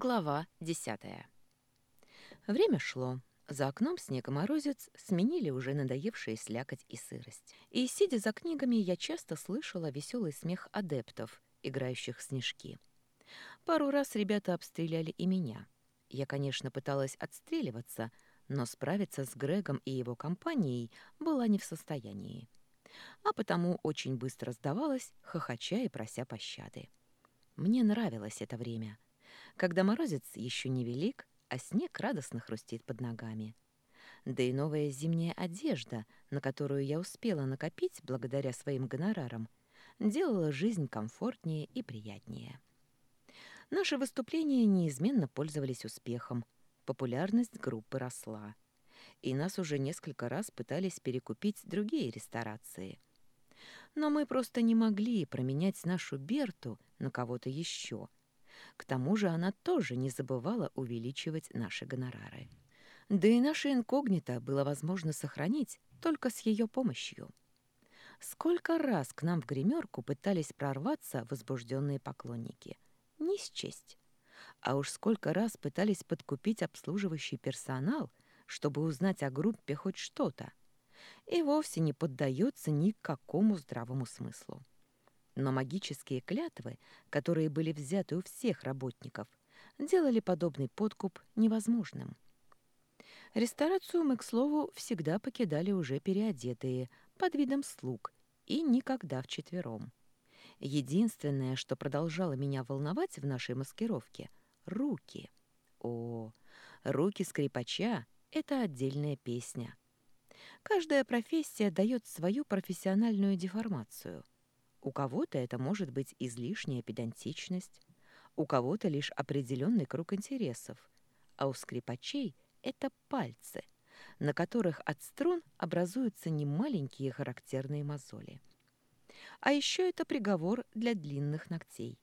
Глава десятая. Время шло. За окном снег и морозец сменили уже надоевшие слякоть и сырость. И, сидя за книгами, я часто слышала веселый смех адептов, играющих снежки. Пару раз ребята обстреляли и меня. Я, конечно, пыталась отстреливаться, но справиться с Грегом и его компанией была не в состоянии. А потому очень быстро сдавалась, хохоча и прося пощады. Мне нравилось это время — когда морозец еще не велик, а снег радостно хрустит под ногами. Да и новая зимняя одежда, на которую я успела накопить благодаря своим гонорарам, делала жизнь комфортнее и приятнее. Наши выступления неизменно пользовались успехом, популярность группы росла, и нас уже несколько раз пытались перекупить другие ресторации. Но мы просто не могли променять нашу Берту на кого-то еще – к тому же она тоже не забывала увеличивать наши гонорары. Да и наше инкогнито было возможно сохранить только с ее помощью. Сколько раз к нам в гримерку пытались прорваться возбужденные поклонники. Не счесть. А уж сколько раз пытались подкупить обслуживающий персонал, чтобы узнать о группе хоть что-то. И вовсе не поддается никакому здравому смыслу но магические клятвы, которые были взяты у всех работников, делали подобный подкуп невозможным. Ресторацию мы, к слову, всегда покидали уже переодетые, под видом слуг, и никогда вчетвером. Единственное, что продолжало меня волновать в нашей маскировке — руки. О, руки скрипача — это отдельная песня. Каждая профессия дает свою профессиональную деформацию — у кого-то это может быть излишняя педантичность, у кого-то лишь определенный круг интересов, а у скрипачей это пальцы, на которых от струн образуются немаленькие характерные мозоли. А еще это приговор для длинных ногтей.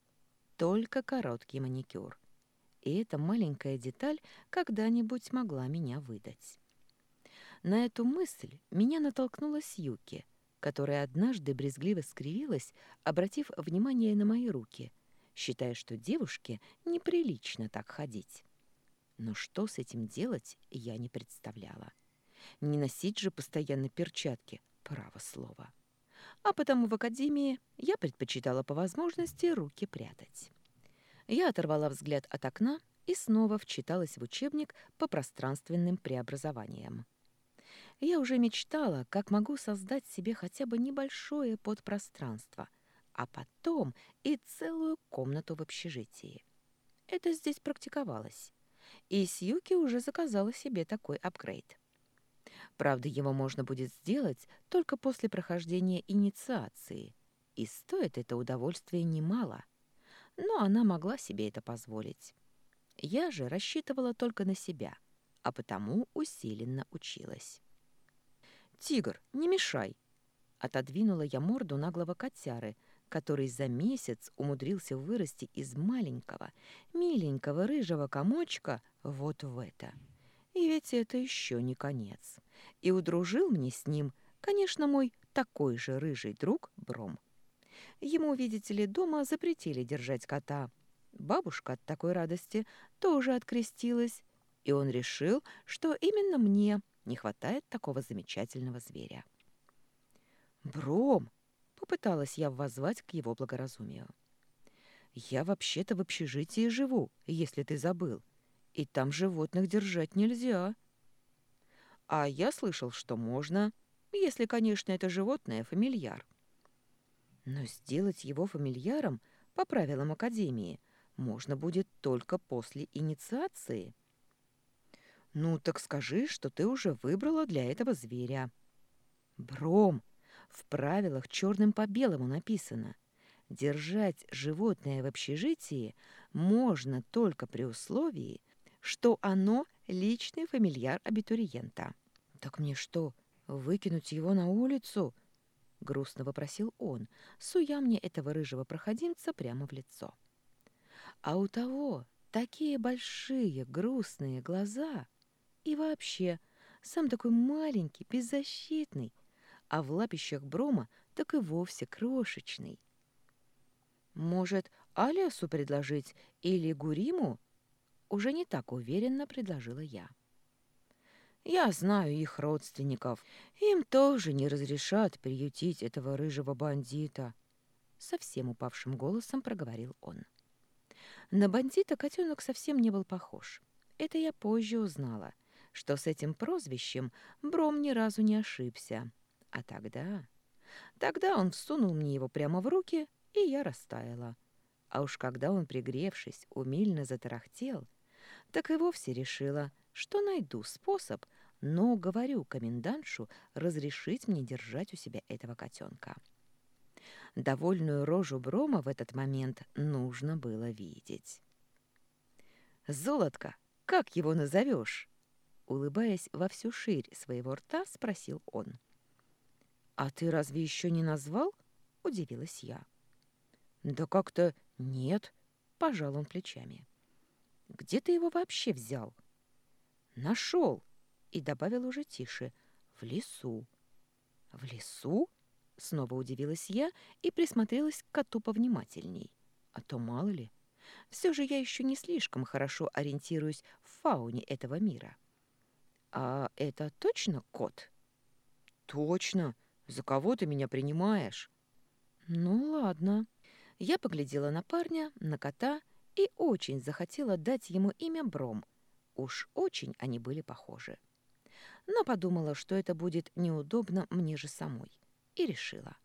Только короткий маникюр. И эта маленькая деталь когда-нибудь могла меня выдать. На эту мысль меня натолкнула Сьюки — которая однажды брезгливо скривилась, обратив внимание на мои руки, считая, что девушке неприлично так ходить. Но что с этим делать, я не представляла. Не носить же постоянно перчатки, право слово. А потому в академии я предпочитала по возможности руки прятать. Я оторвала взгляд от окна и снова вчиталась в учебник по пространственным преобразованиям. Я уже мечтала, как могу создать себе хотя бы небольшое подпространство, а потом и целую комнату в общежитии. Это здесь практиковалось. И Сьюки уже заказала себе такой апгрейд. Правда, его можно будет сделать только после прохождения инициации, и стоит это удовольствие немало. Но она могла себе это позволить. Я же рассчитывала только на себя, а потому усиленно училась. «Тигр, не мешай!» Отодвинула я морду наглого котяры, который за месяц умудрился вырасти из маленького, миленького рыжего комочка вот в это. И ведь это еще не конец. И удружил мне с ним, конечно, мой такой же рыжий друг Бром. Ему, видите ли, дома запретили держать кота. Бабушка от такой радости тоже открестилась, и он решил, что именно мне – не хватает такого замечательного зверя. «Бром!» — попыталась я воззвать к его благоразумию. «Я вообще-то в общежитии живу, если ты забыл, и там животных держать нельзя». «А я слышал, что можно, если, конечно, это животное фамильяр». «Но сделать его фамильяром по правилам Академии можно будет только после инициации». «Ну, так скажи, что ты уже выбрала для этого зверя». «Бром, в правилах черным по белому написано. Держать животное в общежитии можно только при условии, что оно личный фамильяр абитуриента». «Так мне что, выкинуть его на улицу?» — грустно вопросил он, суя мне этого рыжего проходимца прямо в лицо. А у того такие большие грустные глаза — и вообще, сам такой маленький, беззащитный, а в лапищах Брома так и вовсе крошечный. Может, Алиасу предложить или Гуриму? уже не так уверенно предложила я. Я знаю их родственников. Им тоже не разрешат приютить этого рыжего бандита. Совсем упавшим голосом проговорил он. На бандита котенок совсем не был похож. Это я позже узнала, что с этим прозвищем Бром ни разу не ошибся. А тогда... Тогда он всунул мне его прямо в руки, и я растаяла. А уж когда он, пригревшись, умильно затарахтел, так и вовсе решила, что найду способ, но говорю комендантшу разрешить мне держать у себя этого котенка. Довольную рожу Брома в этот момент нужно было видеть. «Золотко, как его назовешь?» Улыбаясь во всю ширь своего рта, спросил он. «А ты разве еще не назвал?» — удивилась я. «Да как-то нет», — пожал он плечами. «Где ты его вообще взял?» «Нашел», — и добавил уже тише, — «в лесу». «В лесу?» — снова удивилась я и присмотрелась к коту повнимательней. А то мало ли. Все же я еще не слишком хорошо ориентируюсь в фауне этого мира. «А это точно кот?» «Точно. За кого ты меня принимаешь?» «Ну, ладно». Я поглядела на парня, на кота и очень захотела дать ему имя Бром. Уж очень они были похожи. Но подумала, что это будет неудобно мне же самой, и решила.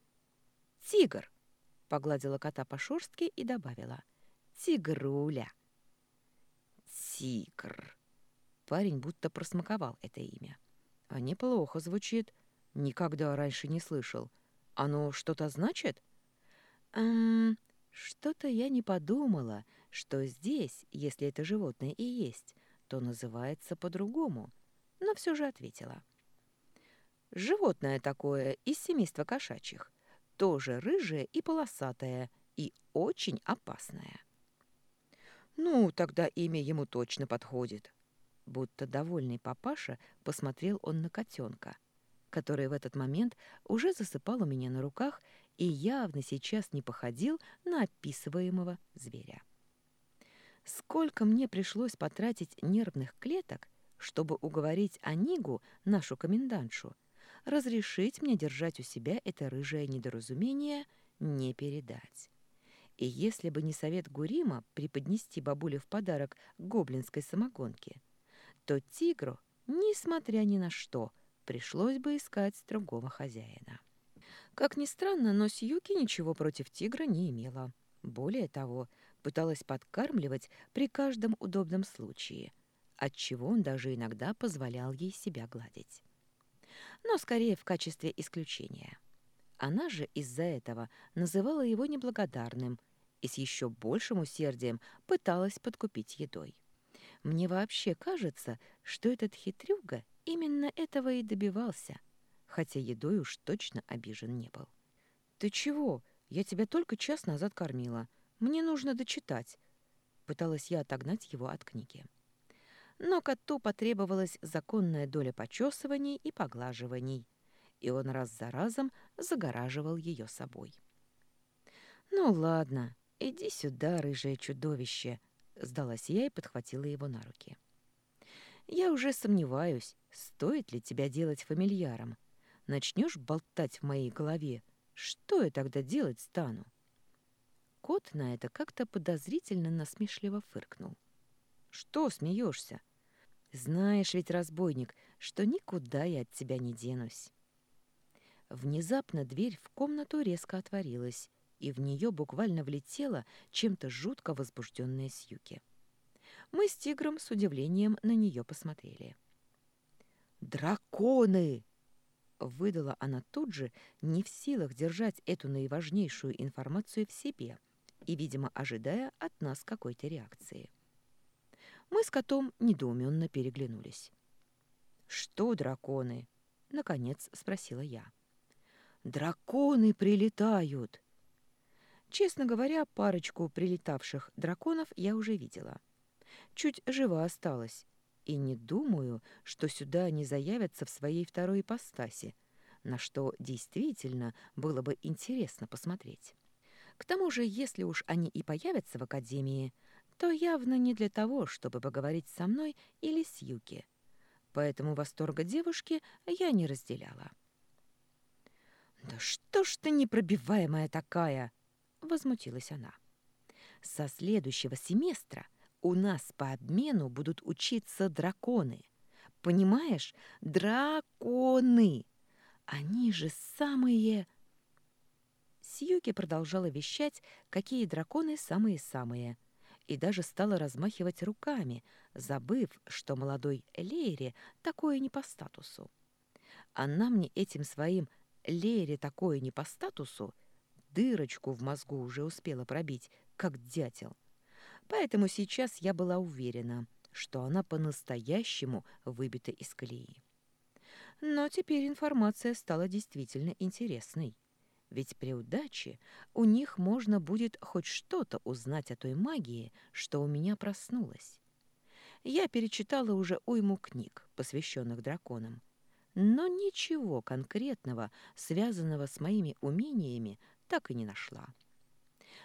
«Тигр!» — погладила кота по шерстке и добавила. «Тигруля!» «Тигр!» Парень будто просмаковал это имя. «А неплохо звучит. Никогда раньше не слышал. Оно что-то значит?» «Эм, что-то я не подумала, что здесь, если это животное и есть, то называется по-другому, но все же ответила. Животное такое из семейства кошачьих, тоже рыжее и полосатое, и очень опасное. Ну, тогда имя ему точно подходит. Будто довольный папаша посмотрел он на котенка, который в этот момент уже засыпал у меня на руках и явно сейчас не походил на описываемого зверя. Сколько мне пришлось потратить нервных клеток, чтобы уговорить Анигу, нашу комендантшу, разрешить мне держать у себя это рыжее недоразумение, не передать. И если бы не совет Гурима преподнести бабуле в подарок гоблинской самогонки, то тигру, несмотря ни на что, пришлось бы искать другого хозяина. Как ни странно, но Сьюки ничего против тигра не имела. Более того, пыталась подкармливать при каждом удобном случае, отчего он даже иногда позволял ей себя гладить. Но скорее в качестве исключения. Она же из-за этого называла его неблагодарным и с еще большим усердием пыталась подкупить едой. Мне вообще кажется, что этот хитрюга именно этого и добивался – хотя едой уж точно обижен не был. «Ты чего? Я тебя только час назад кормила. Мне нужно дочитать». Пыталась я отогнать его от книги. Но коту потребовалась законная доля почесываний и поглаживаний, и он раз за разом загораживал ее собой. «Ну ладно, иди сюда, рыжее чудовище», — сдалась я и подхватила его на руки. «Я уже сомневаюсь, стоит ли тебя делать фамильяром, Начнешь болтать в моей голове, что я тогда делать стану? Кот на это как-то подозрительно насмешливо фыркнул. Что смеешься? Знаешь ведь, разбойник, что никуда я от тебя не денусь. Внезапно дверь в комнату резко отворилась, и в нее буквально влетела чем-то жутко возбужденная Сьюки. Мы с тигром с удивлением на нее посмотрели. «Драконы!» Выдала она тут же, не в силах держать эту наиважнейшую информацию в себе и, видимо, ожидая от нас какой-то реакции. Мы с котом недоуменно переглянулись. «Что драконы?» — наконец спросила я. «Драконы прилетают!» Честно говоря, парочку прилетавших драконов я уже видела. Чуть жива осталась, и не думаю, что сюда они заявятся в своей второй ипостаси, на что действительно было бы интересно посмотреть. К тому же, если уж они и появятся в Академии, то явно не для того, чтобы поговорить со мной или с Юки. Поэтому восторга девушки я не разделяла. «Да что ж ты непробиваемая такая!» — возмутилась она. «Со следующего семестра у нас по обмену будут учиться драконы. Понимаешь? Драконы! Они же самые...» Сьюки продолжала вещать, какие драконы самые-самые, и даже стала размахивать руками, забыв, что молодой Лейре такое не по статусу. Она мне этим своим Лере такое не по статусу, дырочку в мозгу уже успела пробить, как дятел. Поэтому сейчас я была уверена, что она по-настоящему выбита из колеи. Но теперь информация стала действительно интересной. Ведь при удаче у них можно будет хоть что-то узнать о той магии, что у меня проснулась. Я перечитала уже уйму книг, посвященных драконам, но ничего конкретного, связанного с моими умениями, так и не нашла.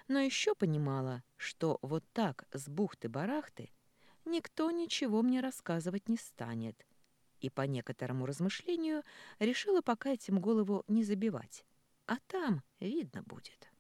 Но еще понимала, что вот так с бухты-барахты никто ничего мне рассказывать не станет, и по некоторому размышлению решила пока этим голову не забивать, а там видно будет.